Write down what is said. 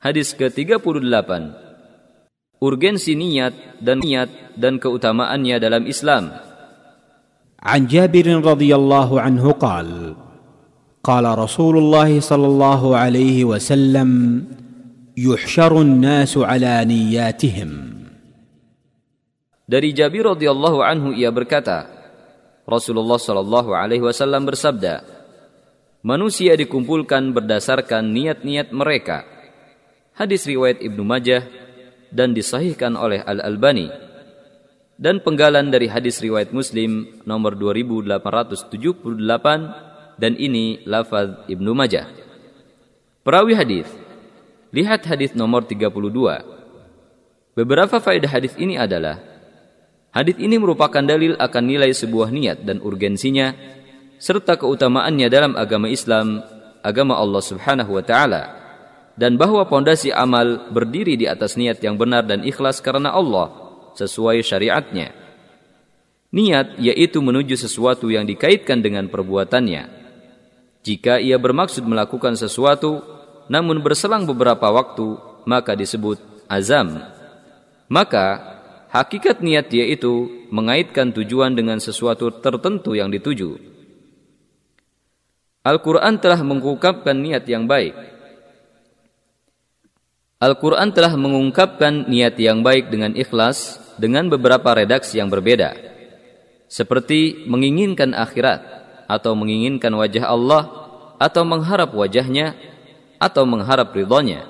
Hadis ke-38. Urgensi niat dan niat dan keutamaannya dalam Islam. عن جابر رضي الله عنه قال قال رسول الله صلى الله عليه وسلم يحشر الناس على نياتهم Dari Jabir radhiyallahu anhu ia berkata, Rasulullah shallallahu alaihi wasallam bersabda, manusia dikumpulkan berdasarkan niat-niat mereka. Hadis riwayat Ibnu Majah dan disahihkan oleh Al-Albani. Dan penggalan dari hadis riwayat Muslim nomor 2878 dan ini lafaz Ibnu Majah. Perawi hadis. Lihat hadis nomor 32. Beberapa faedah hadis ini adalah hadis ini merupakan dalil akan nilai sebuah niat dan urgensinya serta keutamaannya dalam agama Islam, agama Allah Subhanahu wa taala dan bahwa pondasi amal berdiri di atas niat yang benar dan ikhlas karena Allah sesuai syariatnya. Niat yaitu menuju sesuatu yang dikaitkan dengan perbuatannya. Jika ia bermaksud melakukan sesuatu namun berselang beberapa waktu maka disebut azam. Maka hakikat niat yaitu mengaitkan tujuan dengan sesuatu tertentu yang dituju. Al-Quran telah mengungkapkan niat yang baik. Al-Quran telah mengungkapkan niat yang baik dengan ikhlas dengan beberapa redaksi yang berbeda. Seperti menginginkan akhirat, atau menginginkan wajah Allah, atau mengharap wajahnya, atau mengharap ridhonya.